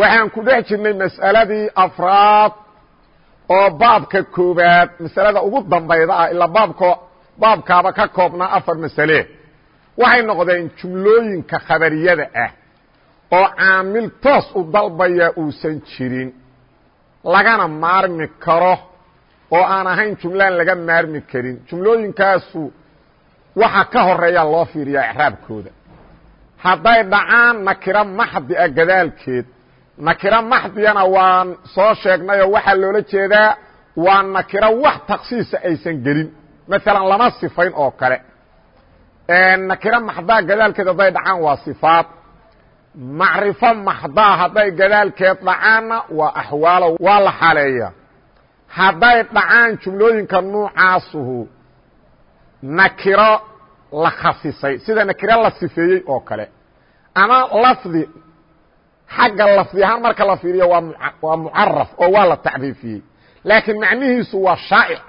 waxaan ku dhex jirnay mas'aladii afraad oo baabka koobaad masalada ugu dambayda ah ilaa baabko baabkaaba ka koobnaa afar masale. Waxay noqdeen jumlooyinka khabariyada ah oo caamil toos u dalbaya uusan jirin lagana maarmi karo oo aan ahayn jumlaan laga maarmi karin. Jumlooyinkaasu waxa ka horreeya loo fiiriyaa icraabkooda hadday dhacaan nakiro maxdi a gadaalkeed nakiro maxdiyana waan soo sheegnayoo waxaa loola jeedaa waa nakiro wax taksiisa aysan gelin. Maalan lama sifayn oo kale. Nakiro maxdaa gadaalkeed hadday dhacaan waa sifaad. Macrifo maxdaa hadday gadaalkeed dhacaanna waa axwaalo waa la xaleeya hadday dhacaan jumlooyinka nuucaasuhu nakiro la khasisay sida nakiro la sifeeyey oo kale. Ama lafdi xagga lafdi ahaan marka la fiiriyo waa mucaraf oo waa la tacriifiyey laakiin macnihiisu waa shaa'ic.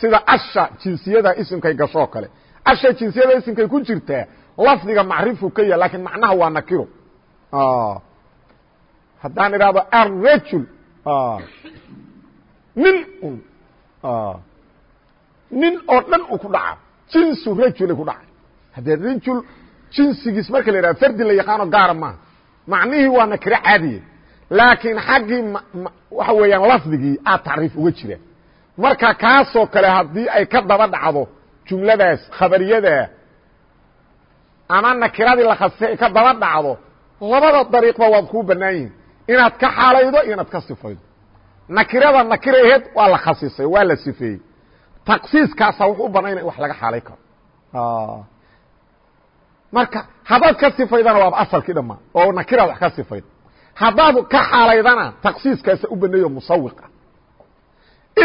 Sida asha jinsiyada isimkay gashoo kale. Asha jinsiyada isimkay ku jirtaa lafdiga macrifu ka yaha lakiin macnaha waa nakiro haddaan idhahdo arrajul. Nin un. Nin oo dhan uu ku dhaca. Jinsu rajulay ku dhacay haddee rajul jinsigiis marka la yidhaha fardi la yaqaano gaara maaha macnihii waa nakiro caadiye laakiin xaggii waxa weeyaan lafdigii aad tacriif uga jira marka kaasoo kale haddii ay ka daba dhacdo jumladaas khabariyada ama nakiradii la khasisay ay ka daba dhacdo labada dariiqba waad kuu bannaan yihiin inaad ka xaalaydo iyo inaad ka sifaydo. Nakirada nakiraheed waa la khasisay waa la sifeeyey. Taksiiskaasa wuxuu u banaynaya in wax laga xaalay karo marka haddaad ka sifaydana waaba asalkii dhammaa oo nakiraad wax ka sifayd. Haddaad ka xaalaydana taksiiskaasa u baneeyo musawiqa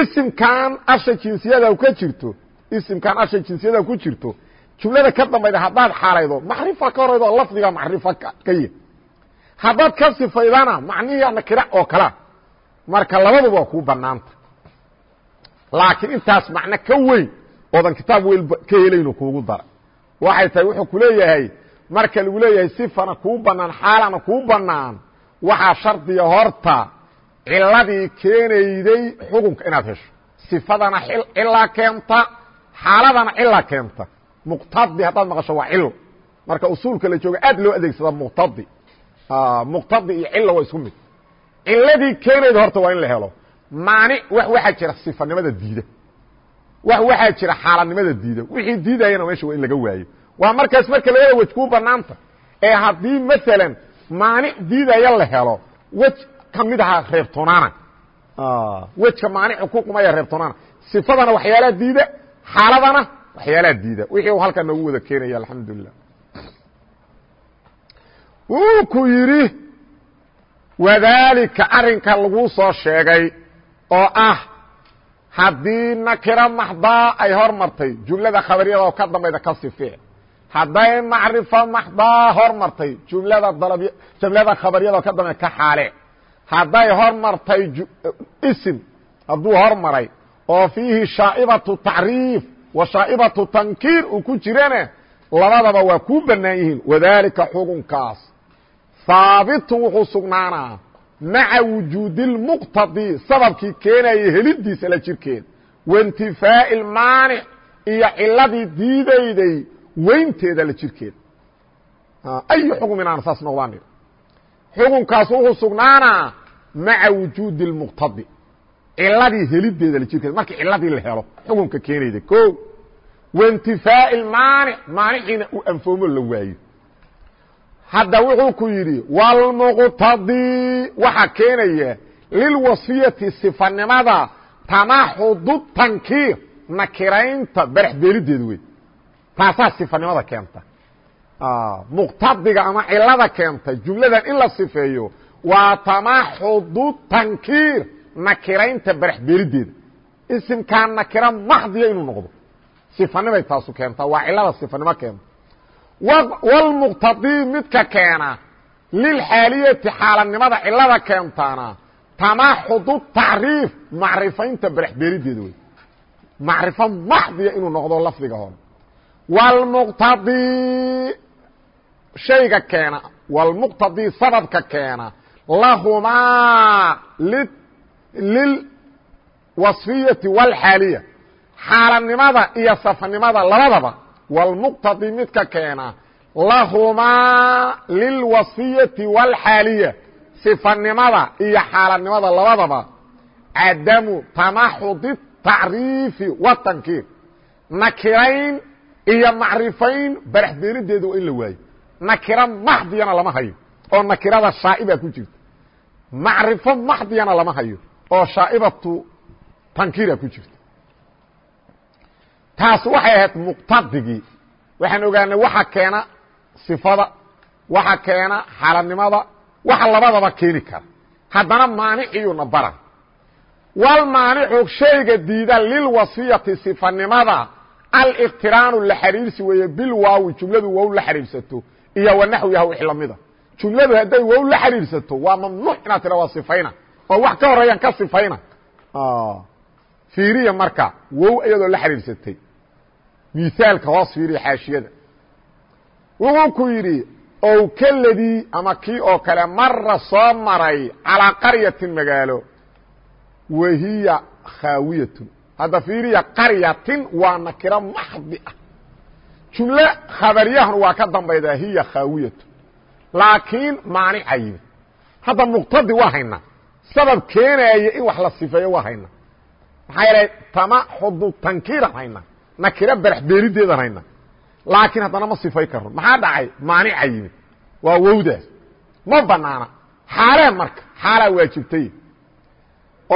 isimkan asha jinsiyada ka jirto isimkan asha jinsiyada ku jirto jumlada ka dambayda haddaad xaalaydo macrifa ka horaydo lafdiga macrifa ka yah haddaad ka sifaydana macnihiia nakira oo kalea marka labaduba waa kuu banaanta laakiin intaas macno ka weyn oodan kitaab weyn ka helayno kuugu dara waxay tahay wuxuu ku leeyahay marka lagu leeyahay sifana kuu banaan xaalana kuu banaan waxaa shardiga horta ciladii keenayday xukunka inaad hesho. Sifadana cilaa keenta xaaladana cilaa keenta. Muqtadi haddaad maqasho waa cilo marka usuulka la jooga aad loo adeegsada muqtadi. Muqtadi iyo cilo waa isku mid. Ciladii keenayda horta waa in la helo. Maanic wax waxaa jira sifanimada diida waxaa jira xaaladnimada diida. Wixii diidayana meesha waa in laga waayo. Waa markaas marka labada wej kuu banaanta ee haddii maalan maanic diidaya la helo wej ka mid ahaa reebtoonaana wejka maanicu ku qumaya reebtoonaana sifadana waxyaalaha diida xaaladana waxyaalaha diida. Wixii u halkaa noogu wada keenaya alxamdulilah wuu ku yidhi wadaalika arrinka laguu soo sheegay oo ah haddii nakiro maxdaa ay hor martay jumlada khabariyada oo ka dambayda ka sifee hadday macrifo maxdaa hor martay jumlada dalab jumlada khabariyada oo ka dambayda ka xaale. Hadday hor martay isim hadduu hor maray oo fiihi shaa'ibatu tacriif wa shaa'ibatu tankiir uu ku jirana labadaba waa kuu bannaan yihiin. Wadaalika xukunkaas. Haabitun wuxuu sugnaanaa maca wujuudi اlmuqtadi sababkii keenaya helidiisa la jirkeed waintifaa'i اlmaanic iyo ciladii diidayday weynteeda la jirkeeda ayu xukumin aan saas noqdaan xukunkaas wuxuu sugnaanaa maca wujuudi اlmuqtadi ciladii helideeda la jirkeeda markii ciladii la helo xukunka keenayda o waintifaa'i اlmaanic maaniciina uu anfoomo la waayo hadda wuxuu ku yidhi wاlmuqtadii waxa keenaya lilwasfiyati sifanimada tanaxudu tankiir nakiraynta barax beelideeda wey taasaa sifanimada keenta. Muqtadiga ama cilada keenta jumladan in la sifeeyo waa tamaxudu tankiir nakiraynta barax beelideeda isimkaa nakira maxdiya noqdo. Sifanimay taasu keentaa waa cilada sifanimo keenta wlmuqtadii midka keena. Lilxaaliyati xaalanimada cilada keentaana. Tamaxudu tacriif macrifaynta barax beelideeda wey macrifo maxdiya inuu noqdo lafdiga hore. Wlmuqtadii shayga keena. Wlmuqtadii sababka keena. Lahumaa lilwasfiyati wاlxaaliya xaalanimada iyo safanimada labadaba wlmuqtadi midka keena lahumaa lilwasfiyati wاlxaaliya sifanimada iyo xaalanimada labadaba cadamu tamaxudi tacriifi watankiir nakirayn iyo macrifayn barax beelideeda waa in la waayo. Nakira maxdiyana lama hayo oo nakirada shaa'iba ku jirta. Macrifo maxdiyana lama hayo oo shaaibatu tankira ku jirta taas waxay ahayd muqtadigii. Waxaan ogaanay waxa keena sifada waxa keena xaaladnimada waxa labadaba keeni kara. Haddana maaniciyuna bara walmaanicu shayga diida lilwasiyati sifanimada aliqtiraanu la xariirsi weeye bilwaawi jumladu wow la xariirsato iyo wanaxwiha wix lamida jumladu hadday wow la xariirsato waa mamnuuc inaad tira waa sifayna. Oo wax ka horeeyaan ka sifayna. Fiiriya marka wow iyadoo la xariirsatay miaalka hoos fiiriya xaashiyada. Wuxuu ku yidhi ow keladii ama kii oo kale mara soo maray calىa qaryatin magaalo wahiya khaawiyatun. Hadda fiiriya qaryatin waa nakiro maxdi ah. Jumlo khabariyahun waa ka dambaydaa hiya khaawiyatun. Laakiin maanica yimi hadda muqtadi waa haynaa sabab keenaaya in wax la sifeeyo waa haynaa maxaa yeelay tamaxudu tankiiran haynaa nakiro barax beerideedan haynaa laakiin haddana ma sifay karno. Maxaa dhacay? Maanica yimid waa wowdaas. Ma banaana. Xaalee marka. Xaalaa waajibtay.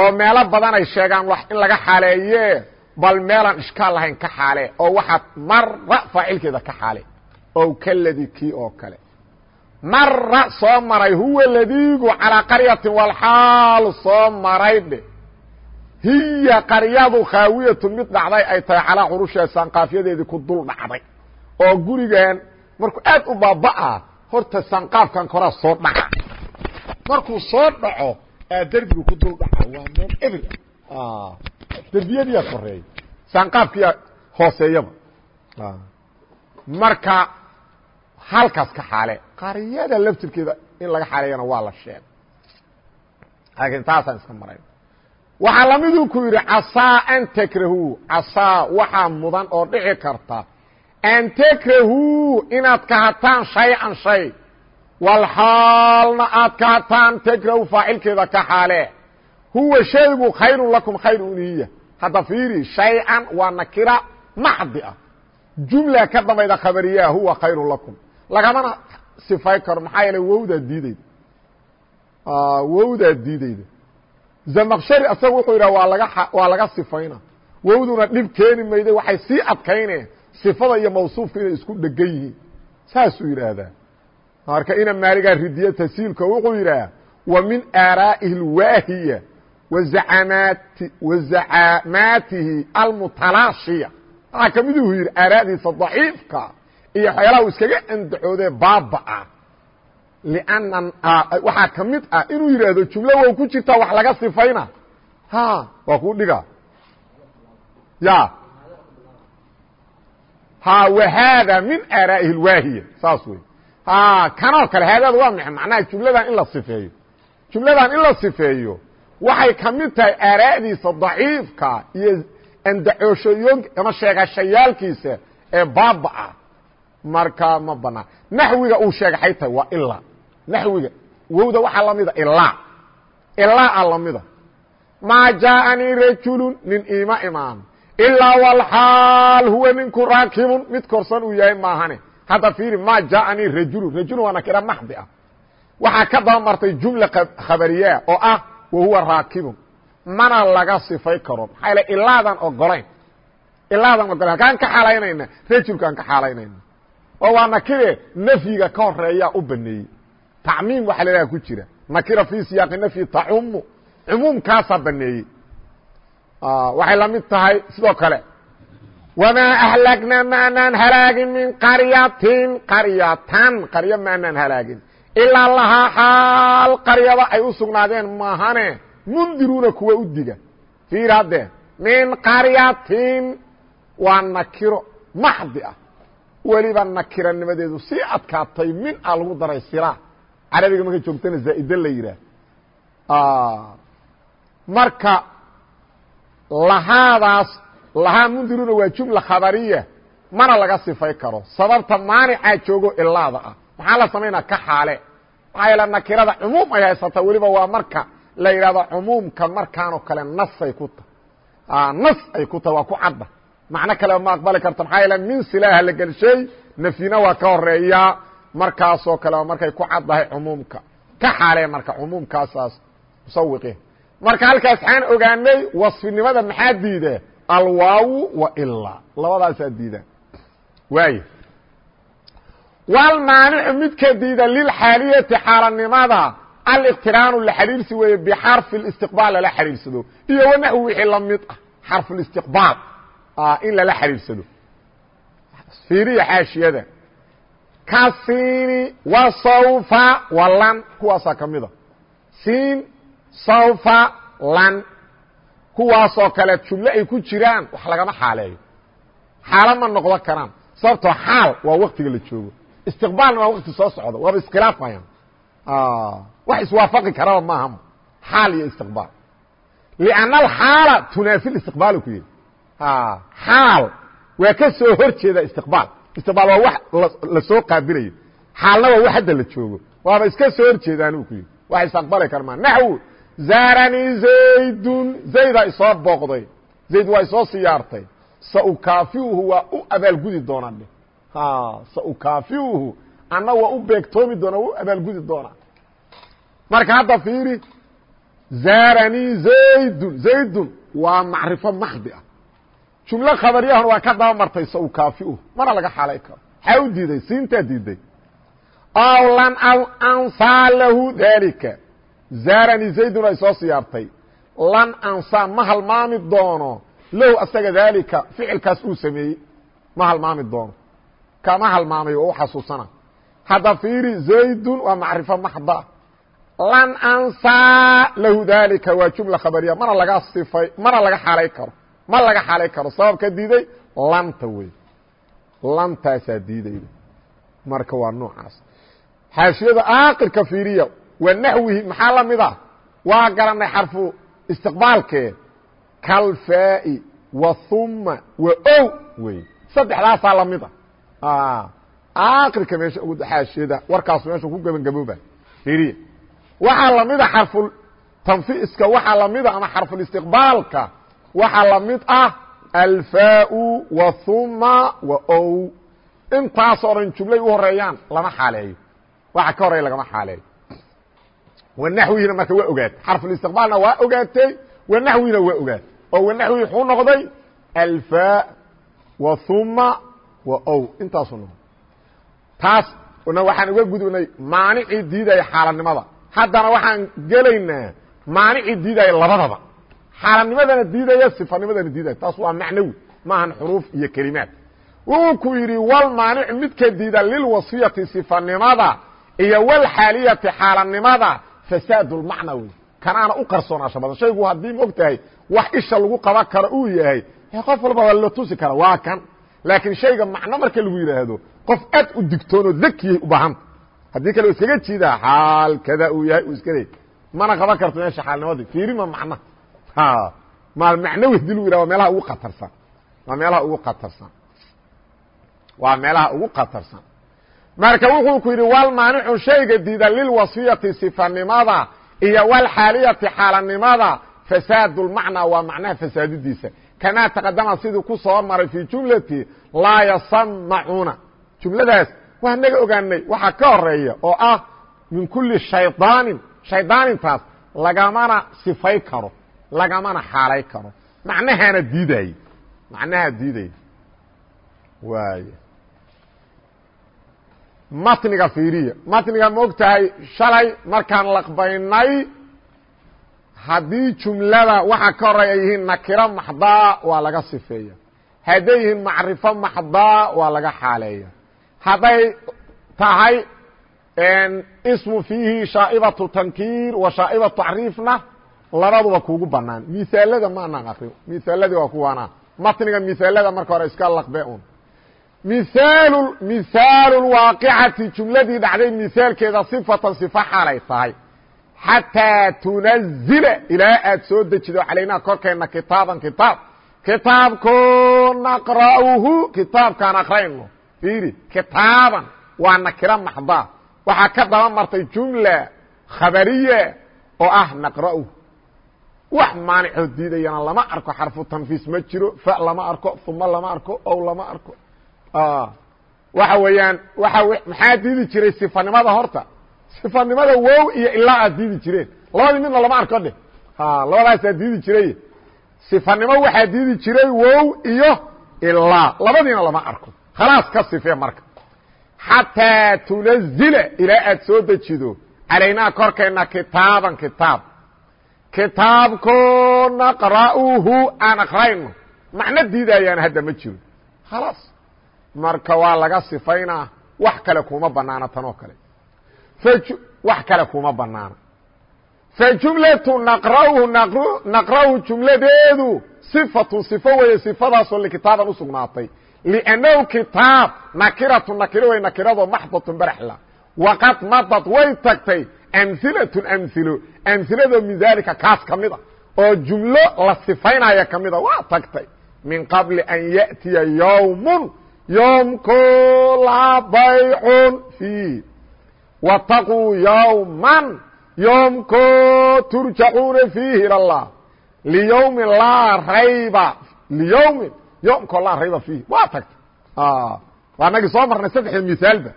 Oo meelo badan ay sheegaan wax in laga xaaleeye bal meelaan ishkaal lahayn ka xaale oo waxaad mara faacilkeeda ka xaale. Ow kaladi kii oo kale. Mara soo maray huwa ladiigu calىa qaryatin walxaal soo maray dhe hiya qaryadu khaawiyatu mid dhacday ay tahay calaa curushaa sanqaafyadeedii ku dul dhacday. Oo gurigan markuu aad u baaba'ah horta sanqaafkan koraa soo dhaca. Markuu soo dhaco aa derbigu ku dul dhaca. Waa meel ebr derbiyadiyaa koreeya sanqaafkiyaa hooseeyaba. Marka halkaas ka xaale qaryada laftirkeeda in laga xaaleeyana waa la sheegay. Laakiin taasaan iska marayn waxaa lamiduu ku yidhi casaa an takrahu. Casaa waxaa mudan oo dhici karta. An takrahu inaad kahataan shay-an shay walxaalna aad kahataan takrahu faacilkeeda ka xaale. Huwa shaygu khayrun lakum khayr uniya hadda fiiri shay-an waa nakira maxdi ah. Jumla ka dambayda khabariyaa huwa khayrun lakum. Lagamana sifay karo maxaa yeele wowdaad diideyda wowdaad diideyda zamaqshari asaga wuxuu yidhaha waa laga waa laga sifayna. Wowduna dhib keeni mayday waxay sii adkayneen sifada iyo mawsuufka inay isku dhegan yihiin. Saasuu yidhaahdaa. Marka ina maaligaa ridiye tasiilka wuxuu yidhaha wa min aaraa'ihi اlwaahiya waamaati wazacamaatihi almutalaashiya. Waxaa ka miduu yidhi aaraadiisa daciifka iyo waxyaalaha uu iskaga andacoodee lianna waxaa ka mid ah inuu yidhaahdo jumlo wow ku jirtaa wax laga sifayna waa kuu dhiga ya ha whaada min aaraa'ihi اlwaahiya saas wey kanoo kale haadaada waa maay macnaha jumladan in la sifeeyo jumladan in la sifeeyo waxay ka mid tahay aaraa'diisa daciifka iyo andacooshooyo ama sheegashayaalkiisa ee baaba-a marka ma banaan naxwiga uu sheegaxay tahay waa ilaa naxwiga wowda waxaa lamida ilaa ilaa lamida maa jaaanii rajulun nin iima imaan ilaa walxaal huwa ninku raakibun mid korsan uu yahay maahane hadda fiiri ma jaaanii rajulun rajulun waa nakira maxdi ah waxaa ka daba martay jumla khabariyaa oo ah wa huwa raakibun mana laga sifay karo maxaa yaele ilaadan ogolayn ilaadan ogolayn halkaan ka xaalaynayna rajulkaan ka xaalaynayna oo waa nakire nafyiga ka horeeyaa u baneeyey tacmiim waxaa la haha ku jira. Nakira fii siyaaqi nafyi tacumu cumuumkaasaa baneeyey. Waxay la mid tahay sidoo kale. Wamaa ahlagnaa maanaan halaagin min qaryatin qaryatan qaryo maanaan halaagin. Ilaa lahaa xaal qaryada ay u sugnaadeen maahane. Mundiruuna kuwa u diga. Fiir haddee min qaryatin waa nakiro maxdi ah. Weliba nakiranimadeedu sii adkaatay min a lagu daray sila carabiga markay joogtana zaa'ide la yidhaah. Marka lahaadaas lahaa mundiruna waa jumla khabariya mana laga sifay karo. Sababta maanicaa joogo ilaada ah. Maxaa la samaynaa ka xaale. Maxaa yeele nakirada cumuum ay haysata weliba waa marka la yidhahdo cumuumka markaanoo kale nasay ku tahay nas ay ku tahay waa ku cadda. Macno kaleba ma aqbali karto. Maxaa yeele min silaaha la gelshay nafyina waa ka horeeyaa markaasoo kaleba markay ku caddahay cumuumka. Ka xaalee marka cumuumkaasaas musawiqi. Marka halkaas xaan ogaanay wasfinimada maxaa diida alwaawu wa ilaa labadaasaa diidaan. Waay. Walmaanicu midka diida lilxaaliyati xaalanimada. Aliqtiraanu la xidhiirsi weeye bixarfi اlistiqbaal lala xidhiirsado iyo wanaxwi wixii la mid ah. Xarfu listiqbaal in lala xidhiirsado fiiriya xaashiyada ka siini wa sawfa wa lan. Kuwaasaa ka mida. Siin sawfa lan. Kuwaasoo kale jumlo ay ku jiraan. Wax lagama xaaleeyo. Xaalo ma noqdo karaan. Sababtoo xaal waa waktiga la joogo. Istiqbaalna waa wakti soo socda waaba iskhilaafayaan wax iswaafaqi karaba maaha xaal iyo istiqbaal. Lianna alxaala tunaafi istiqbaal ku yihi xaal. Waa ka soo hor jeeda istiqbaal istiqbaal waa wax la soo qaabilayo xaalna wax hadda la joogo. Waaba iska soo hor jeedaan ku yihi wax isaqbali kara maa naxw zaaranii zaydun. Zaydaa isoo booqday. Zayd waa isoo siyaartay. Saukaafiuhu waa u abaalgudi doonaa dhe saukaafiuhu. Anna waa u beegtoomi doona u abaalgudi doonaa marka hadda fiiri zaaranii zaydun. Zaydun waa macrifo maxdi ah jumlo khabariyahuna waa ka daba martay saukaafiuhu mana laga xaalay karo. Xaa u diiday? Siintaa diiday. Aw lan aw ansaa lahu dalika zaaranii zaydun ay soo siyaartay. Lan ansaa ma halmaami doono. Lahu asaga daalika ficilkaas uu sameeyey. Ma halmaami doono. Kama halmaamay oo xasuusana. Hadda fiiri zaydun waa macrifo maxda. Lan ansaa lahu daalika waa jumla khabariya mana laga sifay mana laga xaalay karo ma laga xaalay karo sababka diiday? Lanta wey. Lantaasaa diidayda. Marka waa noocaas. Xaashiyada aakirka fiiriya wa naxwihi maxaa la mid ah? Waa garanay xarfu istiqbaalkee? Kalfaa'i wa huma wa ow wey. Saddexdaasaa la mid ah. Aakirka meesha ugu xaashiyada warkaas meesha ku gebangabooba fiiriya. Waxaa lamida xarfu tanfiiska waxaa lamida ama xarfulistiqbaalka waxaa la mid ah alfaau wa huma wa ow. Intaasoo dhan jumlay u horeeyaan lama xaaleeyo. Waxa ka horeya lagama xaaleeyo. Wanaxwihina marka waa ogaatay xarfulistiqbaalna waa ogaatay wanaxwihina waa ogaatay oo wanaxwihi xuu noqday alfaa wa huma wa ow. Intaasuu noqday. Taas na waxaan uga gudubnay maanicii diidaya xaalanimada haddana waxaan gelaynaa maanicii diidaya labadaba xaalanimadana diidaya sifanimadana diidaya. Taas waa macnawi maahan xuruuf iyo kelimaad. Wuxuu ku yidhi walmaanic midka diida lilwasfiyati sifanimada iyo walxaaliyati xaalanimada fasaad lmacna wey kanaana u qarsoonaasho badan shaygu haddii ma og tahay wax isha lagu qaban karo uu yahay qof walba waa la tusi kara waa kan. Laakiin shayga macno marka lagu yidhaahdo qof aad u digtoonoo zakiyay u baahanta haddii kale iskaga jiidaa xaal kada uu yahay? Uu iska leey mana qaban karto meesha xaalnimadii. Fiirima macna maal macnawi haddii lagu yidhah waa meelaha ugu qatarsan waa meelaha ugu qatarsan waa meelaha ugu qatarsan marka wuxuu ku yidhi walmaanicu shayga diida lilwasfiyati sifanimada iyo walxaaliyati xaalanimada fasaadulmacnaa waa macnaha fasaadidiisa. Kamaa taqadama sidii ku soo maray fii jumlati laa yasamacuuna jumladaas waa naga ogaanay. Waxaa ka horreeya oo ah min kuli shaydaanin shaydaanintaas lagamana sifay karo lagamana xaalay karo. Macnahaana diidaye macnahaa diidaya waay. Matniga fiiriya. Matniga ma og tahay shalay markaan laqbaynay haddii jumlada waxa ka horay ay yihiin nakiro maxdaa waa laga sifeeya. Hadday yihiin macrifo maxdaa waa laga xaaleeya. Hadday tahay ismu fiihi shaaibatu tankiir wa shaaibatu tacriifna labaduba kuugu banaan misaalada ma anaan akrin misaaladii waa kuwaana matniga misaalada marka hore iska laqbe un miaal mihaalu lwaaqicati jumladii dhacday misaalkeeda sifatan sifa xaalay tahay. Xataa tunazila ilaa aad soo dejido calaynaa korkeenna kitaaban kitaab. Kitaabko naqra'uhu kitaabkaan akrayno fiiri kitaaban waa nakiro maxdaa. Waxaa ka daba martay jumla khabariya oo ah naqra'uhu wax maanicoo diidayana lama arko xarfu tanfiis ma jiro fa lama arko uma lama arko ow lama arko. Waxa weeyaan waa maxaa diidi jiray sifanimada horta? Sifanimada wow iyo ilaa aad diidi jireen. Labadii midna lama arko dheh. Labadaasaa diidi jiray. Sifanimo waxaa diidi jiray wow iyo ilaa. Labadiina lama arko. Khalaas ka sife marka. Xataa tunazila ilaa aad soo dejido. Calaynaa korkeenna kitaaban kitaab kitaabko naqra'uhu aan akrayno macno diidayaan hadda ma jiro. Khalaas marka waa laga sifaynaa wax kale kuma banaana tanoo kale. Wax kale kuma banaana fajumlatu naqra'uhu naqra'uhu jumladeedu sifatu sifo weeye sifadaasoo likitaaban usugnaatay liannahu kitaab nakiratu nakiro wey nakiradoo maxdatun baraxla. Waqad madad way tagtay amhilatun amhilo amhiladoo min daalika kaas ka mid a oo jumlo la sifaynaya ka mida waa tagtay min qabli an ya'tiya yowmun yoomko laa baycun fiih wataquu yowman yoomko turjacuuna fiihi ila allah liyowmin laa rayba liyowmin yoomkoo laa rayba fiihi waa tagta waa nagii soo marnay saddexda misaalba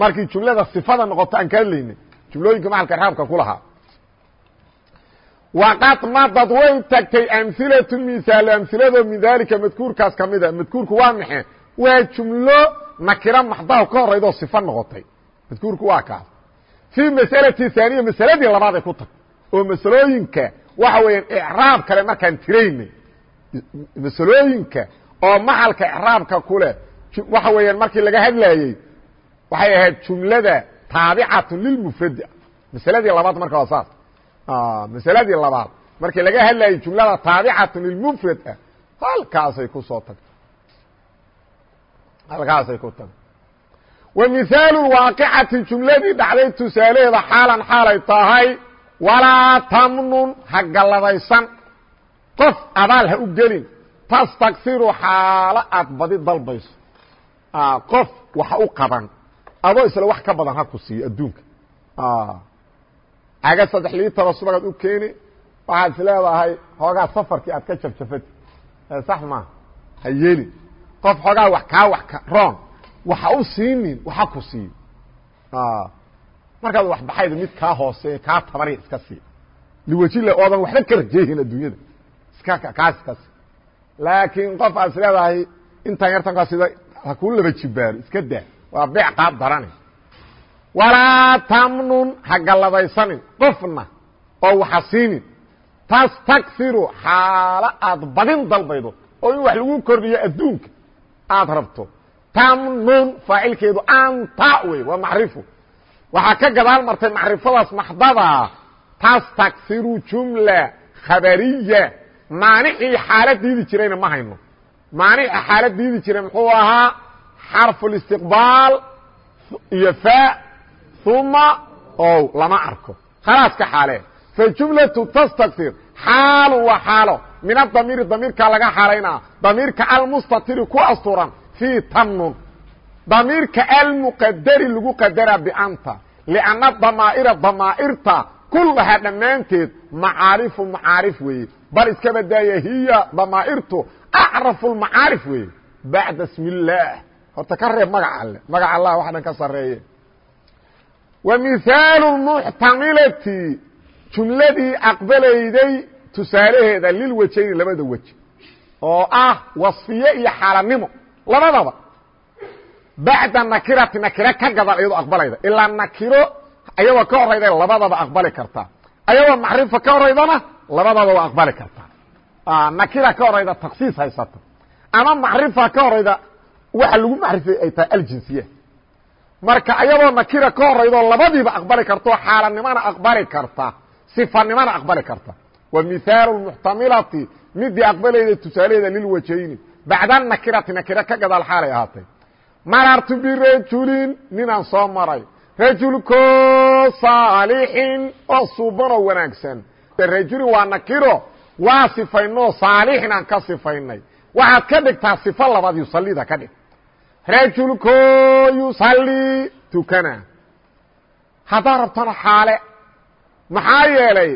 markii jumlada sifada noqoto aan ka hadlaynay jumlooyinka macalka raabka ku lahaa. Waqad madad way tagtay amhilatu misaal amhilado min dalika madkuurkaas kamida madkuurku waa maxe waa jumlo nakiro maxdaho ka horaydoo sifo noqotay. Madkuurku waa kaas fii masalati haaniya masaladii labaad ay ku tag. Oo masalooyinka waxa weeyaan icraab kale markaan tiraynay. Masalooyinka oo maxalka icraabka ku leh waxa weeyaan markii laga hadlayey waxay ahayd jumlada taabicatun lilmufradi masaladii labaad marka waa saas. Masaladii labaad. Markii laga hadlayey jumlada taabicatun lilmufrad ah halkaasay ku soo tagtay halkaasay ku tagtay wa mihaalu waaqicati jumladii dhacday tusaalaheeda xaalan xaalay tahay walaa tamnun ha galladaysan qof abaal ha u gelin tastaksiru xaalo aad badi dalbayso. Qof waxa u qaban adoo isla wax ka badan ha ku siiyo adduunka. Caga saddex liitaro subagaad u keeni waxaad is leedahay hoogaa safarkii aad ka jafjafati sax maa ha yeelin qof xoogaa wax kaa wax ka roon waxa u siinin waxa ku siiyo markaad wax baxayda mid kaa hooseeya kaa tabariya iska sii. Liwajila oodan waxba ka rajeehin adduunyada. Iska kaas iska sii. Laakiin qof aad is leedahay intaan yartankaa sida ha kuu laba jibaaro iska daa waa beec qaab darane walaa tamnun ha galladaysanin. Qofna oo waxa siinin. Xaalo aad badin dalbaydo oo in wax lagu kordhiyo adduunka aad rabto. Tamnun faacilkeedu anta wey waa macrifu waxaa ka gadaal martay macrifadaas maxdada tastaksiru jumla khabariya. Maanicii diidi jirayna ma hayno. Maanica xaalad diidi jiray muxuu ahaa xarfu اlistiqbaal iyo fa uma ow lama arko. Khalaas ka xaalee. Fajumlatu tastaksir xaalu waa xaalo. Min adamiiri damiirka laga xaalaynaa. Damiirka almustatiri ku asturan. Fii tamnun. Damiirka almuqadari lagu qadara banta lianna damaa'ira damaa'irta kullahaa dhammaanteed macaarifu macaarif weeye. Bal iska badaaya hiya damaa'irtu acrafu lmacaarif weeye. Bacda illaah horta ka reeb magaca alle. Magaca allah wax dhan ka sareeye wa mihaalu muxtamilati jumladii aqbalayday tusaalaheeda lilwajayni labada wej oo ah wasfiye iyo xaalanimo labadaba. Bacda nakirati nakiro ka gadal iyadoo aqbalayda. Ilaa nakiro ayagoo ka horayda labadaba aqbali kartaa ayagoo macrifa ka horaydana labadaba waa aqbali kartaa nakira ka horayda taksiis haysato. Ama macrifa ka horayda waxa lagu macrifay ay tahay aljinsiya marka ayadoo nakira ka horaydoo labadiiba aqbali karta oo xaalanimana aqbali karta sifanimana aqbali karta. Wa mihaalu muxtamilati midii aqbalayda tusaalaheeda lilwajayni bacda nakirati nakira ka gadaal xaalay ahaatay. Marartu birajulin ninaan soo maray. Rajulko saalixin oo suubanoo wanaagsan. Rajulin waa nakiro waa sifaynoo saalixin aan ka sifaynay. Waxaad ka dhigtaa sifo labaad yusalida ka dhig rajulko yusallii tukana. Haddaad rabtana xaale. Maxaa yeelay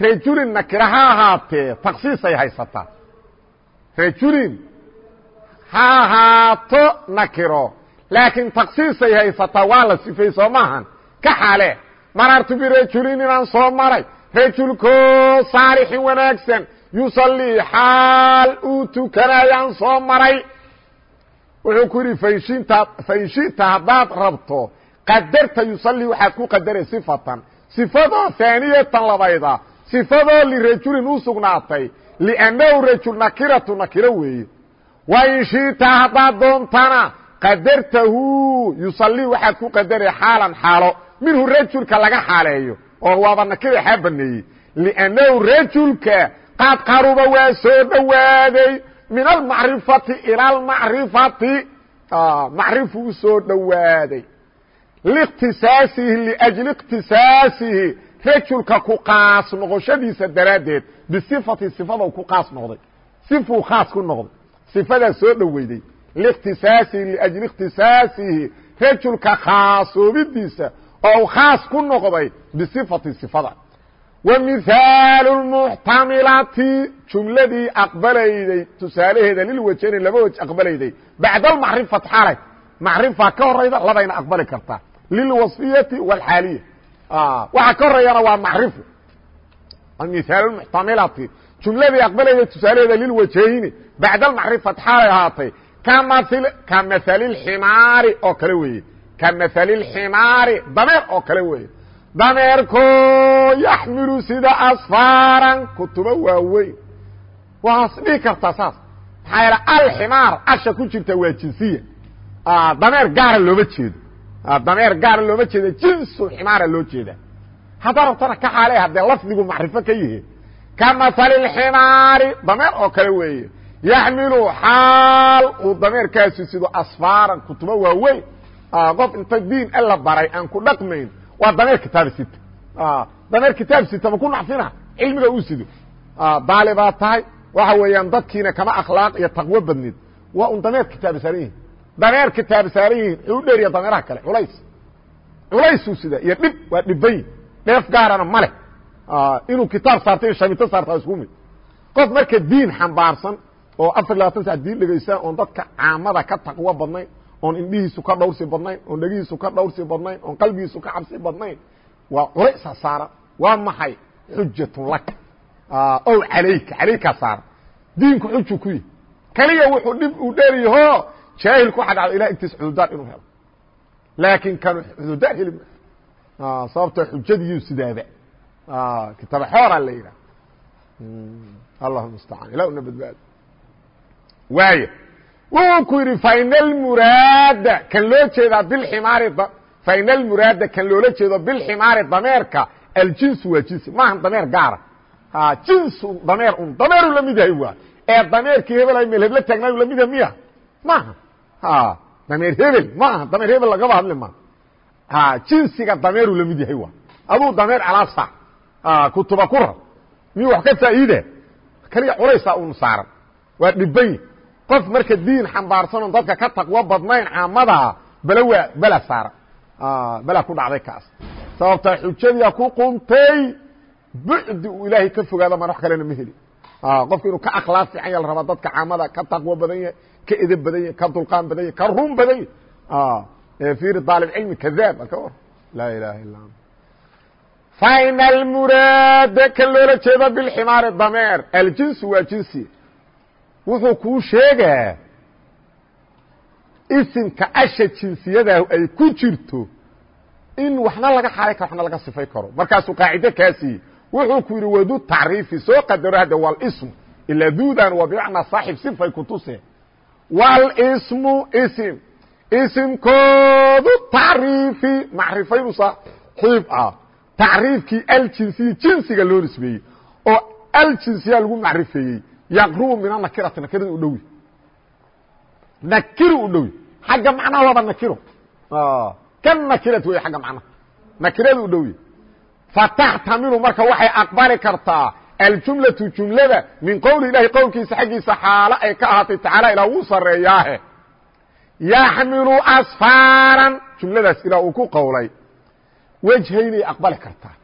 rajulin nakira ha ahaatee taksiisay haysataa. Rajulin ha ahaato nakiro laakiin taksiisay haysataa waa la sifay soo maahan. Ka xaale marartu birajulin inaan soo maray. Rajulko saalixin wanaagsan yusallii xaal uu tukanayaan soo maray wuxuu ku yidhi fainshita fainshita haddaad rabto qadarta yusallii waxaad ku qadaray sifatan. Sifadoo haaniyatan labayda sifadoo lirajulin u sugnaatay liannahu rajul nakiratu nakiro weeye. Wain shita haddaad doontana qadartahu yusallii waxaad ku qadaray xaalan xaalo. Minhu rajulka laga xaaleeyo oo waaba nakira xaa baneeyey. Liannahu rajulka qad qaruba waa soo dhowaaday min almacrifati ila almacrifati. Macrifu u soo dhowaaday. Likhtisaasihi liajli ikhtisaasihi rajulka ku qaas noqoshadiisa daraaddeed bisifati sifadou ku qaas noqday. Sifuu khaas ku noqday. Sifadaa soo dhoweyday likhtisaasihi liajli ikhtisaasihi rajulka khaasoobidiisa oo u khaas ku noqday bisifati sifada wa mihaalu lmuxtamilati jumladii aqbalayday tusaalaheeda lilwajani laba wej aqbalayday bacda almacrifati xaalay macrifa ka horayda labayna aqbali kartaa lilwasfiyati wاlxaaliya waxa ka horeeyana waa macrifo mihaal muxtamilati jumladii aqbalayday tusaalaheeda lilwajayni bacda almacrifati xaalay ahaatay ka maali اximaari oo kale weeye ka maali اximaari dameer oo kale weeye dameerko yaxmilu sida asfaaran kutubo waaweyn. Waas dhihi kartaa saas. Maxaa yeele alximaar asha ku jirta waa jinsiya dameer gaara looma jeedo. Dameer gaara looma jeeda jinsu ximaara loo jeeda. Haddaa rabtana ka xaale haddee lafdigu macrifo ka yihi ka maali اximaari dameer oo kale weeye. Yaxmilu xaal uu dameerkaasu sido asfaaran kutubo waaweyn. Qof inta diin alla baray aan ku dhaqmayn waa dameer kitaab sita. Dameer kitaab sita ma ku nacfina? Cilmiga uu sido. Daali baa tahay. Waxa weeyaan dadkiina kama akhlaaq iyo taqwo badnid waa un dameer kitaab saaran yihiin dameer kitaab saaran yihiin u dheeriya dameeraha kale culays. Culaysuu sida iyo dhib waa dhibayi dheef gaarana ma leh. Inuu kitaab saarta iyo shamito saarta isku mid. Qof marka diin xambaarsan oo afar labaatan sac diin dhegaysaan oon dadka caamada ka taqwo badnayn oon indhihiisu ka dhowrsi badnayn oon dhegihiisu ka dhowrsi badnayn oon qalbigiisu ka cabsi badnayn waa culaysa saaran waa maxay? Xujatun laka ow calayka calaykaa saaran diinku xuju ku yihi keliya wuxuu dhib uu dheeryaho jaahilku waxa dhacda ilah intiis xuduudaan inuu helo. Laakiin kanu xuduudaan heli ma sababtoo xujadiiyu sidaaba. Kitaaba xooraa la yidhaha allahu mustacaan. Ilah una badbaado. Waaya wuxuu ku yidhi fain almuraada kan loo jeedaa bilximaari fain almuraada kan loola jeedo bilximaari dameerka aljinsu waa jinsi. Maaha dameer gaara. Jinsu dameer un dameeru la mid yahay waa. Ee dameerkii hebel ay meel hebla taagnaayu la mid yahay miya? Maaha dameer hebel maaha dameer hebel lagaba hadli maaha. Jinsiga dameeru la mid yahay waa. Aduu dameer alaabsa kutuba ku rar. Miyuu wax ka faa'iida kaliya culaysaa un saaran. Waa dhibany qof marka diin xambaarsanoo dadka ka taqwo badnayn caamadaa bala waa bela saara. Bela ku dhacday kaas. Sababtaa xujadiia ku quntay bucdi uu ilaahay ka fogaado man wax kalena ma heli. Qofka inuu ka akhlaaq fiican ya la rabaa dadka caamada ka taqwo badan yahay ka edeb badan yahay ka dulqaan badan yahay ka run badan yahay. Fiiri daalibcilmi kadaab ka war laa ilaha illa ant fain almuraada kan loola jeedo bilximaari dameer. Aljinsu waa jinsi wuxuu kuu sheegaa isimka asha jinsiyadaah ay ku jirto in waxna laga xaalay karo waxna laga sifay karo. Markaasuu qaacido kaa wuxuu ku yidhi wadu tacriifi soo qadaro hadda walism ilaa duudan waa bimacnaa saaxib sifay kutuse walismu ism isimkoodu tacriifi macrifaynu saaxiib ah. Tacriifkii aljinsiyi jinsiga loo nisbeeyey oo aljinsiya lagu macrifeeyey yaqrubu min anakirati nakirada u dhowi nakiro u dhowi xagga macnaha waaba nakiro kan nakirad wey agga macnaha nakirada u dhowi fataxtamilu marka waxay aqbali kartaa aljumlatu jumlada min qowli ilahi qowlkiisa xaggiisa xaalo ay ka ahaatay tacaala ilaa wuu sareeyaahe yaxmilu asfaaran jumladaas ilaa uu ku qowlay wejhaynay aqbali kartaa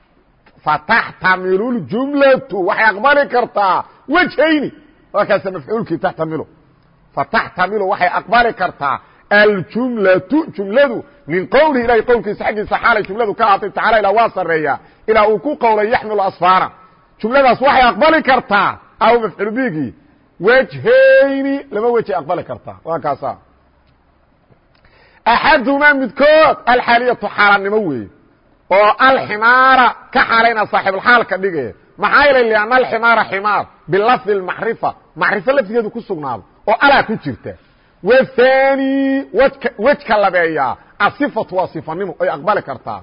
fataxtamilu ljumlatu waxay aqbali kartaa wejhayni markaasa mafcuulkii taxtamilu fataxtamilu waxay aqbali kartaa aljumlatu jumladu min qowlihi ilahi qowlkiisa xaggiisa xaalay jumladu ka ahaatay tacala ilaa waa sareeyaa ilaa uu ku qowlay yaxmilu asfaara. Jumladaas waxay aqbali kartaa aw mafcuul bigii wejhayni laba wejay aqbali kartaa. Waa kaasa axadumaa midkood alxaaliyatu xaalanimo weeye oo alximaara ka xaalayna saaxibulxaalka dhige maxaa yeelay lianna alximaara ximaar bilafdi lmacrifa macrifo lafdigeedu ku sugnaado oo alaa ku jirta. Wathani wka wejka labeeyaa asifatu waa sifanimo ay aqbali kartaa.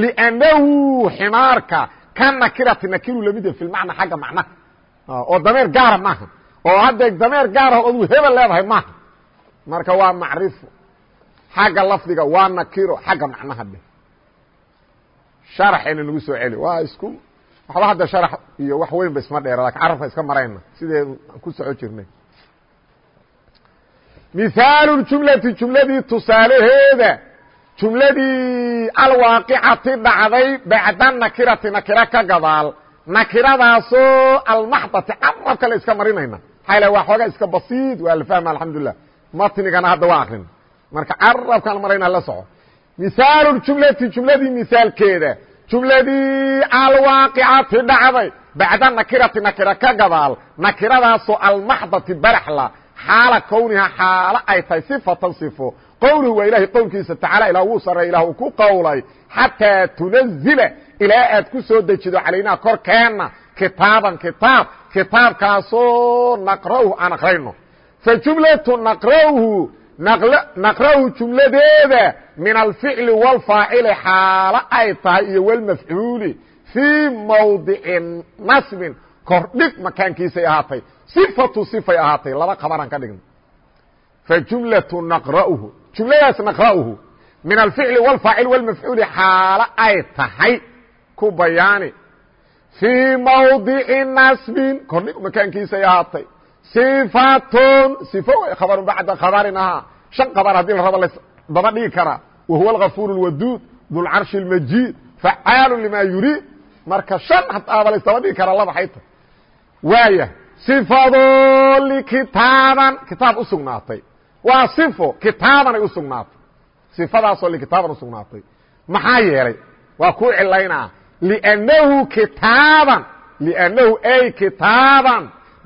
Liannahu ximaarka ka nakirati nakiru lamida fi lmacna xagga macnaha oo dameer gaara maaha. Oo hadda dameer gaarah odu hebel leedahay maaha. Marka waa macrifo xagga lafdiga waa nakiro xagga macnaha dheh. Sharaxayna nagu soo celi. Waa isku waxba hadda sharax iyo wax weyn ba isma dheera laakiin carabka iska marayna sideedu ku soco jirnay? Mihaalu jumlati jumladii tusaalaheeda jumladii alwaaqicati dhacday bacda nakirati nakira ka gadaal. Nakiradaasoo almaxdati carabka la iska marinayna. Maxaa la waa xooga iska basiid waa la fahma alxamdulilah matnigana hadda waa akrin. Marka carabkaan marayna la soco. Mihaalu jumlati jumladii mihaalkeeda jumladii alwaaqicati dhacday. Bacda nakirati nakira ka gadaal. Nakiradaasoo almaxdati baraxla. Xaala kowniha xaalo ay tahay sifatan sifo qowluhu waa ilahay qowlkiisa tacaala ilah wuu sarreey ilah uu ku qowlay. Xataa tunazila ilaa aad ku soo dejido calaynaa korkeenna. Kitaaban kitaab kitaabkaasoo naqra'uhu aan akrayno fa jumlatu naqra'uhu naqra'u jumladeeda min alficli wlfaacili xaalo ay tahay iyo walmafcuuli fii mawdici نصب kordhig makaankiisay ahaatay. Sifatu sifay ahaatay. Laba khabaraan ka dhigna. Fajumlatu naqra'uhu. Jumladaas naqra'uhu min alficli wlfaacil wlmafcuuli xaalo ay tahay ku bayaani. Fii mawdici nasbin. Kordhig makaankiisay ahaatay. صifatun صifo way khabarun bacda khabarin ahaa shan kabar haddii la rabo lasdaba dhigi karaa wahuwa algafuur اlwaduud dulcarshi اlmajiid facaalu lima yuriid marka shan hadaaba laysdaba dhigi karaa laba xayta waaya صifado likitaaban kitaab usugnaatay waa صifo kitaabanay usugnaatay صifadaasoo likitaaban usugnaatay maxaa yeelay waa ku cilaynaa لأnnahu kitaaban لأnnahu ay kitaaban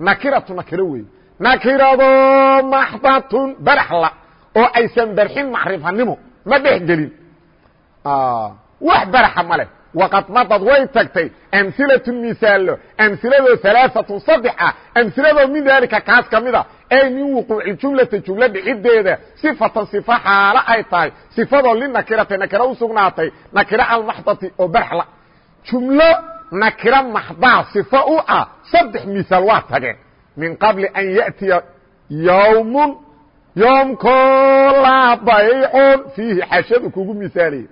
nakiratu nakiro wey nakirado maxdatun baraxla oo aysan barxin macrifanimo. Ma dhex gelin. Wax baraxa ma leh. Waqad madad way tagtay amhilatun misaalo amhiladoo alaaatun saddex ah amhiladoo min daalika kaas ka mida ay min wuquuci jumlata jumla dhicideeda sifatan sifa xaalo ay tahay. Sifadoo linakirati nakira u sugnaatay nakira almaxdati oo barxla jumlo nakira maxdaa sifo u ah saddex misaal waa tageen min qabli an yأtiya yawmun yoomkoo laa baycun fiihi xashadu kugu misaaliye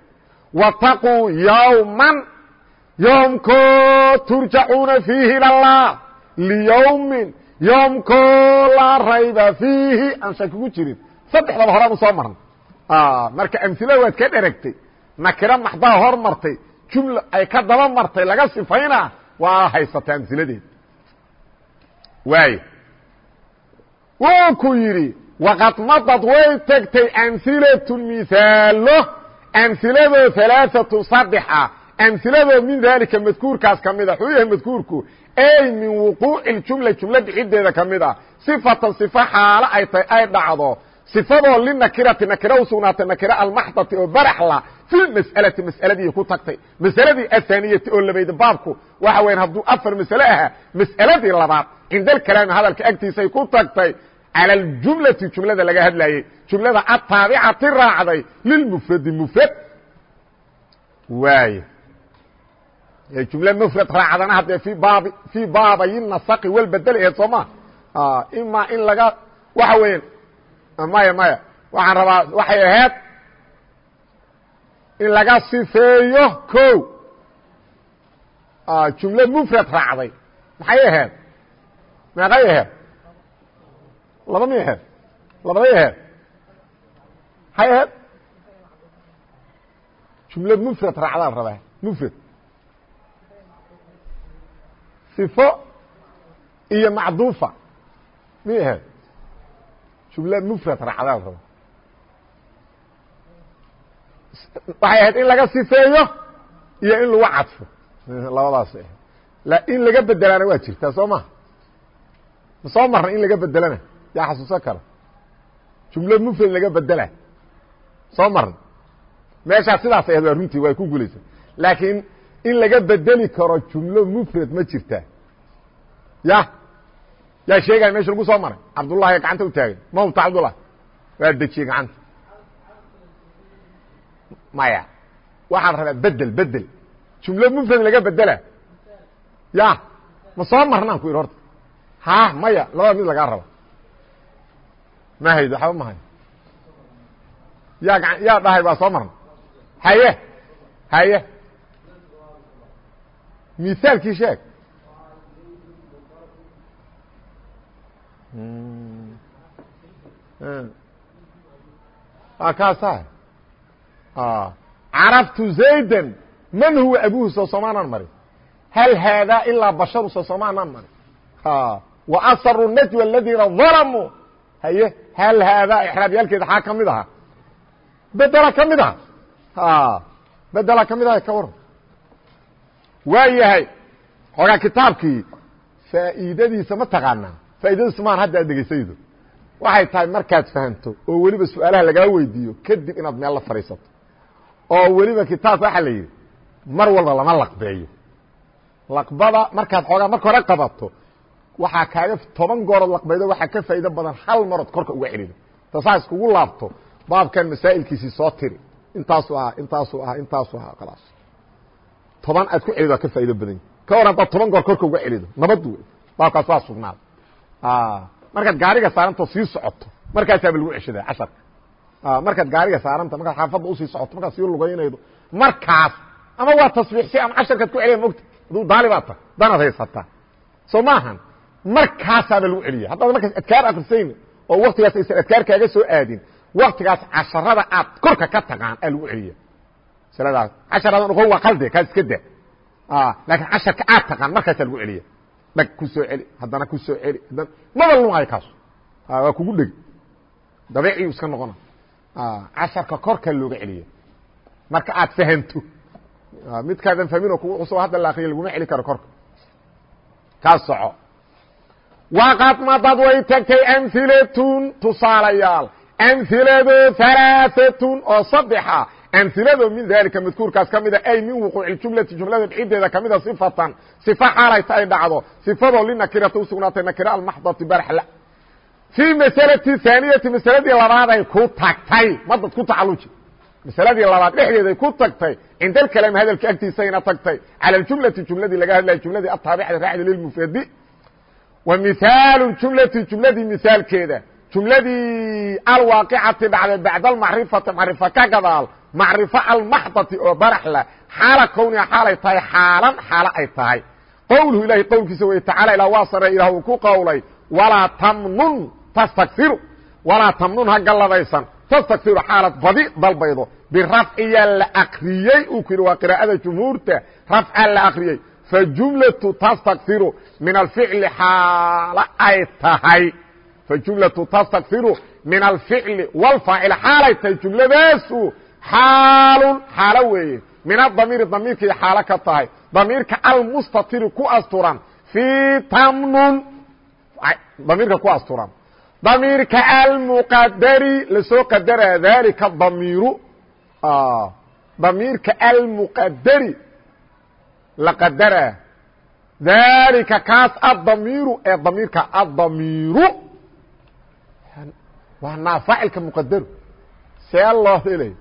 واتقوا يوما يومkoo تurjacuuna فيihi ilى الlah ليوم يومkoo laa rayba فيihi aan shaki ku jirin saddexdaba horaan usoo marna marka amhilada waad ka dheragtay nakiro maxdaa hor martay jumla ay ka daba martay laga sifayna waa haysataa amsiladeed waay wuu ku yidhi waqad madad way tegtay amsilatun misaalo amsiladoo alaaatu saddexa amsiladoo min daalika madkuurkaas ka mida ah, xuu yahay madkuurku ay min wuquuci ljumla jumla bixiddeeda ka mid a sifatan sifo xaalo ay ay dhacdo sifadoo linakirati nakiro u sugnaatay almaxdati oo baraxla fi mas'alati mas'aladii ku tagtay. Mas'aladii ahaniyati oo labayd baabku waxa weyan hadduu afar mas'ale ahaa mas'aladii labaad cinda alkalaami hadalka agtiisay ku tagtay calى اljumlati jumlada laga hadlayey jumlada ataabicati raacday lilmufradi mufrad waay jumle mfrad raacdana haddee i baab fii baabayi nasaqi walbedel eed soo ma ima in laga waxa weya maya maya waxaan rabaa waxay ahayd in laga sifeeyo ko jumle mfrad raacday. Maxay ahayd? Meeqay ahayd? Laba mi ahayd. Labaday ahayd. Maxay ahayd? Jumle mfrad raacdaan rabaa mfrad صifo iyo macduufa. Mi ahayd. Jumle mfrad raacdaan raba waxay ahayd in laga sifeeyo iyo in lagu cadfo. Labadaas ahayd in laga bedelaana waa jirtaa soo maha ma soo marna in laga bedelana? Yaa xasuusan kara. Jumle mfrad laga bedela. Soo marna. Meeshaa sidaas ahayd waa runtii waa ku gulaysa laakiin in laga bedeli karo jumlo mfrad ma jirtaa ya? Yaa sheegaya meesha lagu soo maray? Cabdullahi gacanta u taagay. Mawta cabdullah waa dejiyey gacanta maya. Waxaan rabaa bedel bedel jumlo mfrad laga bedela ya ma soo marnaan ku idhi horta ha maya labada mid lagaa raba ma haydo waxba ma hayo. Yaa yaa dhahay baa soo marna haye haye. Misaalkii sheeg. Kaasa caraftu zayda man huwa abuhu soo soomaanan marin hal haadaa ilaa basharu soo soomaanan marin wa asaru najwa aladiina dalamuu haye hal haadaa exraabyaalkeeda xaa ka mid ahaa bedela ka mid aha bedela ka mid aha ka waran waa yahay xoogaa kitaabkii faa'iidadiisa ma taqaanaa faaidadiisu maan hadda ad dhegaysaydo waxay tahay markaad fahamto oo weliba su'aalaha lagaa weydiiyo kadib inaad meel la fadhiisato oo weliba kitaabka waxaa la yidhi mar walba lama laqbeeyo. Laqbada markaad xoogaa marka hore qabato waxaa kaaga toban goorood laqbaydo waxaa ka faa'ido badan hal marood korka uga celido tasaa iskugu laabto baabkan masaa'ilkiisii soo tiri. Intaasuu ahaa intaasuu ahaa intaasuu ahaa khalaas. Toban aad ku celido waa ka faa'ido badan ka hor haddaad toban goor korka uga celido nabad wey baabkaas waa sugnaada markaad gaariga saarantao sii socoto. Markaasaaba lagu ceshada casharka markaad gaariga saaranta markaad xaafadda u sii socoto markaad sii lugaynaydo markaas ama waa tasbiixsi ama casharkaad ku celiya mogta aduu daali baa ta danaad haysataa. Soo maahan markaasaaba lagu celiya haddaba markaas adkaar akrisayn oo waktigaas aysan adkaar kaaga soo aadin waktigaas casharada aad korka ka taqaan aa lagu celiya masladaas casharada noqon waa qalde kaas iska da laakiin casharka aad taqaan markaasaa lagu celiya dhag ku soo celi haddana ku soo celi haddana maba lumaayo kaas. Waa kugu dhegi dabeeciyu iska noqona casharka korka looga celiya marka aad fahamto midkaadan fahmin oo kugu cusub hadda la akriya laguma celi karo korka. Kaa soco. Waqad madad way tagtay amhilatun tusaalayaal. Amhilado halaaatun oo saddexa. Amhilado min dalika madkuurkaas ka mida ay min wuquuci jumlati jumlada dhicideeda kamida sifatan. Sifa xaalayta ay dhacdo. Sifadoo linakirata usugnaatay nakira almaxdati barxla fii masalati haaniyati masaladii labaaday ku tagtay madad ku tacaluji masaladii labaad dhexdeeday ku tagtay cinda alkalaami hadalka agtiisayna tagtay cala aljumlati jumladii laga hadlaya jumladii ataabicda raacda lilmufradi wa mihaalu jumlati jumladii mihaalkeeda jumladii alwaaqicati dhacday bacda almacrifati macrifa ka gadaal macrifo almaxdati oo baraxla xaala kowniha xaalay tahay xaalan xaalo ay tahay qowluhu ilahi qowlkiisa wey tacala ilaa waa sare ilah uu ku qowlay walaa tamnun tastakiru walaa tamnun ha galladaysan tastakiru xaalad badi dalbaydo birafciya la akriyey uu ku yidhi waa qiraa'ada jumhuurta rafca la akriyey fajumlatu tastakiru min alficli xaalo ay tahay fajumlatu tastakiru min alficli wاlfaacil xaalay tahay jumladaasu xaalun xaalo weeye min adamiiri damiirkay xaalo ka tahay damiirka almustatiri ku asturan fii tamnun damiirka ku asturan damiirka almuqadari la soo qadara dalika damiiru. Damiirka almuqadari la qadara. Dalika kaas adamiiru ee damiirka adamiiru waa naafacilka muqadaru see loo helay.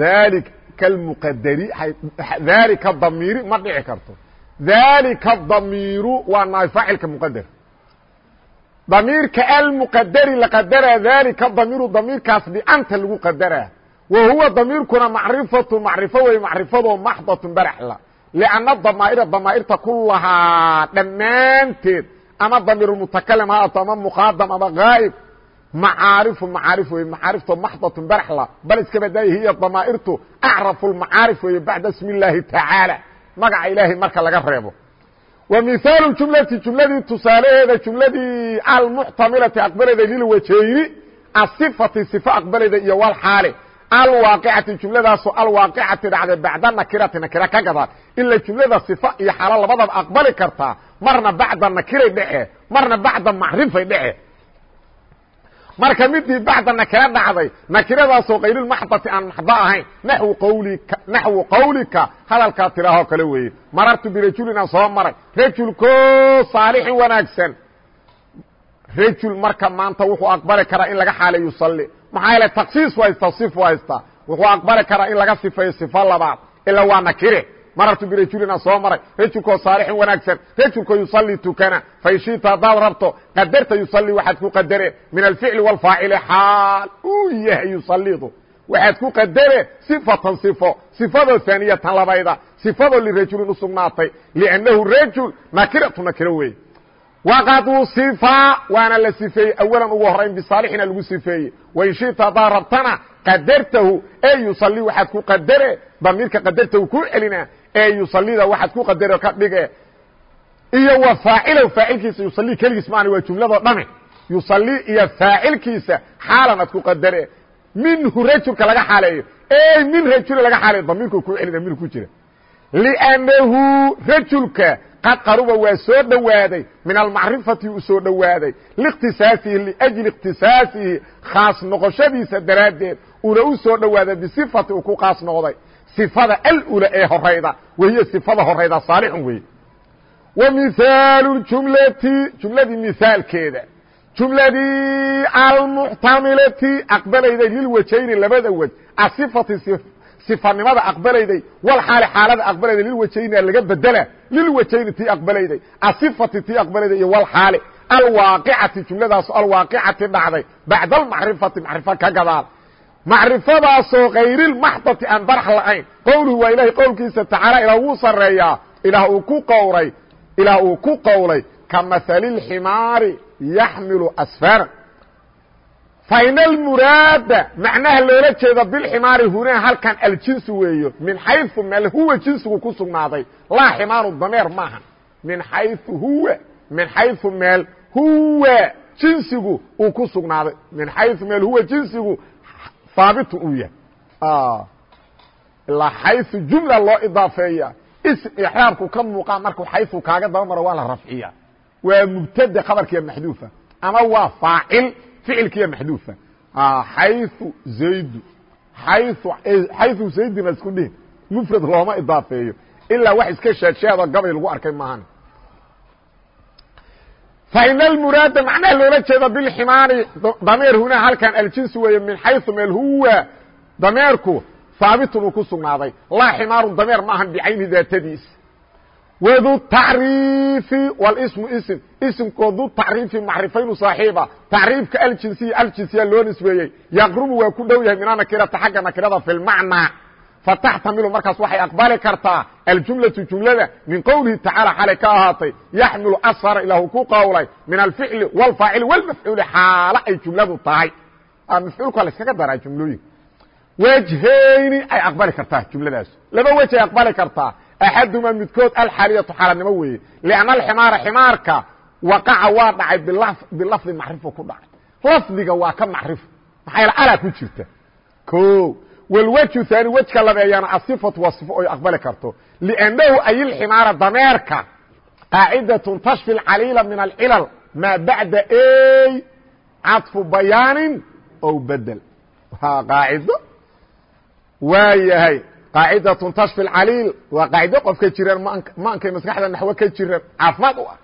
Dalika kalmuqadari dalika damiiri ma dhici karto. Dalika damiiru waa naafacilka muqadar damiirka almqadari laqadara dalika damiru damiirkaas bianta lagu qadara wa huwa damiirkuna macrifatu macrifo wey macrifadoo maxdatun baraxla lianna damaa'ira damaairta kulahaa dhammaanteed. Ama damiirmutakalim haato ama muqaadam ama gaa'ib macaarifu macaarif wey macaariftoo maxdatun baraxla bal iskabadaay hiya damaa'irtu acrafu lmacaarif weeye bacda ismi illaahi tacaala magaca ilaahay marka laga reebo wa mihaalu jumlati jumladii tusaalaheeda jumladii almuxtamilati aqbalayda lilwajeyni asifati صifo aqbalayda iyo walxaale alwaaqicati jumladaasoo alwaaqicati dhacday bacda nakirati nakira ka gadaan ila jumlada صifa iyo xaalo labadaba aqbali kartaa marna bacda nakiray dhece marna bacda macrifay dhece marka midii bacda nakira dhacday nakiradaasoo kayrulmaxdati aan maxdo ahayn naxwu qawlika hadalkaa tiraahoo kale weeye marartu birajulin soo maray. Rajulko saalixin wanaagsan. Rajul marka maanta wuxuu aqbali karaa in laga xaale yusalli. Maxaa yeele taksiis haysta sif haysta wuxuu aqbali karaa in laga sifeeyo sifo labaad ila waa nakire marartu birajulina soo maray. Rajulkoo saalixin wanaagsan. Rajulkoo yusalii tukana. Faishita haddaad rabto qadarta yusalii waxaad ku qadare. Min alficli wاlfaacili xaal. Uu yahay yusalidu waxaad ku qadare sifatan sifo. Sifadoo haaniyatan labayda. Sifadoo lirajulin u sugnaatay. Liannahu rajul nakiratu nakiro weeye waqad usifa waana la sifeeyey. Awalan ugu horayn bisaalixina lagu sifeeyey. Wain shita haddaad rabtana qadartahu ee yusalii waxaad ku qadare damiirka qadartahu ku celina ee yusalida waxaad ku qadare ka dhige iyo wa faacilahu faacilkiisa yusalii keligiis maana waa jumladoo dhame yusalii iyo faacilkiisa xaalan ad ku qadare minhu rajulka laga xaaleeyo e min rajuli laga xaaleeyo damiirku ku celina minhu ku jira lnahu rajulka qad qaruba waa soo dhowaaday min almacrifati u soo dhowaaday likhtisaasihi liأjli اkhtisaasihi khaas noqoshadiisa daraaddeed una u soo dhowaaday bisifati uu ku khaas noqday sifada alula ee horayda wahiyo sifada horayda saalixun weeye wa mihaalu jumlati jumladii mihaalkeeda jumladii almuxtamilati aqbalayday lilwajayni labada wej asifati sifanimada aqbalayday wal xaali xaalada aqbalayday lilwajayni laga bedela lilwajayni tii aqbalayday. Asifati tii aqbalayday iyo wal xaali. Alwaaqicati jumladaaso alwaaqicati dhacday. Bacda almacrifati macrifo ka gadaal macrifadaasoo kayrilmaxdati aan barax la'ayn qowluhu waa ilahay qowlkiisa tacaala ilaah wuu sareeyaa ilaah uu ku qowray. Ilaah uu ku qowlay. Ka mahali اlximaari yaxmilu asfara fain almuraada macnaha loola jeeda bilximaari hunaa halkan aljinsi weeyo. Min xayu meel huwa jinsigu ku sugnaaday. Laa ximaaru dameer maaha min xayu huwa. Min xayu meel huwa jinsigu uu ku sugnaaday. Min xayu meel huwa jinsigu haabitu uu yahay. Ilaa xayu jumla loo idaafeeya. Ism ixraabku ka muuqaa markuu xayu kaaga daba maro waa la rafciya waa mubtade khabarkiiya maxduufa. Ama waa faacil ficilkiiya maxduufa. Xayu zaydu. Xayu zaydina isku dhihin. Mufrad looma idaafeeyo. Ilaa wax iska sheegsheedoo gabay lagu arkay maahan fain almuraada macnaha loola jeeda bilximaani dameer hunaa halkan aljinsi weeye min xayu meel huwa dameerku haabitun uu ku sugnaaday laa ximaaru dameer maahan bicayni daatadiis wdu tacriifi wlsmu ism ismkoo du tacriifi macrifaynu saaxiiba tacriifka aljinsiya aljinsiya loo nisbeeyey yaqrubu waa ku dhow yahay min anakirata xagga nakirada fi lmacnaa fataxtamilu markaas waxay aqbali kartaa aljumlatu jumlada min qowlihi tacaala xalay ka ahaatay yaxmilu asfara ilaahu ku qowlay min alficli wاlfaacili wاlmafcuuli xaalo ay jumladu tahay mafcuulka la iskaga daraa jumlooyinka wejhayni ay aqbali kartaa jumladaas laba wej ay aqbali kartaa axaduma midkood alxaaliyatu xaaladnimo weeye لأnna alximaara ximaarka waqaca waa dhacay bilafdi macrifo ku dhacay lafdiga waa ka macrifo maxaa yaele alaa ku jirta o wlwejhu aani wejka labeeyaana asifatu waa sifo oy aqbali karto. Liannahu ayilximaara dameerka. Qaacidatun tashfi alcaliila min alcilal maa bacda ay cadfu bayaanin ow bedel waa qaacido? Waa yahay qaacidatun tashfi alcaliil waa qaacido qof ka jiraan maankay maskaxda naxwo ka jiraan caafimaad u ah.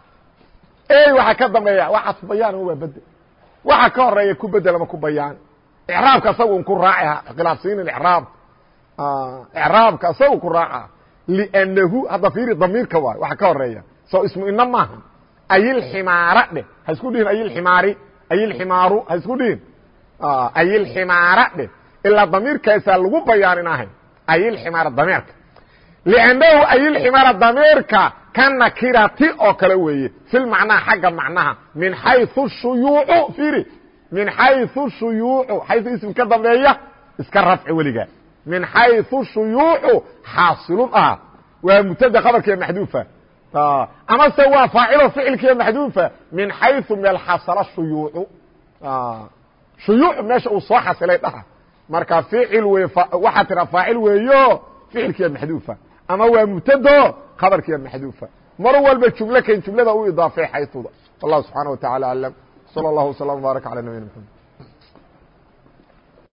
Ey waxaa ka dambeeya waa cadfu bayaan ama waa bedel waxa ka horreeya ku bedel ama ku bayaan icraabka asaga un ku raaci khilaafsiinin icraab. Icraabka asaga ku raaca lnahu hadda fiiri damiirka waay waxa ka horreeya soo ismu ina maaha ayilximaara dheh ha isku dhihin ayilximaari ayilximaaru ha isku dhihin. Ayilximaara dheh ilaa damiirkaasaa lagu bayaaninahay ayilximaara dameerka lnahu ayilximaara dameerka ka nakirati oo kale weeye filmacnaha xagga macnaha min xayu shuyuucu fiiri min xayu shuyuucu xayu ism ka dambeeya iska rafci weligaa min xayu shuyuucu xaasilun ah. Waa mubtada khabarkiiya maxduufa. Amase waa faacilo ficilkiiya maxduufa? Min xayu meel xasala shuyuucu. Shuyuuc meesha uu soo xasilay dhaha. Marka ficil wey waxaa tira faacil weeyo ficilkiiya maxduufa. Ama waa mubtado khabarkiiya maxduufa. Mar walba jumlo kan jumlada u idaafay xayuda wallahu subxaana wa taعala aclam slى اllah وsلم وbaarak عalى nabiyina mxamed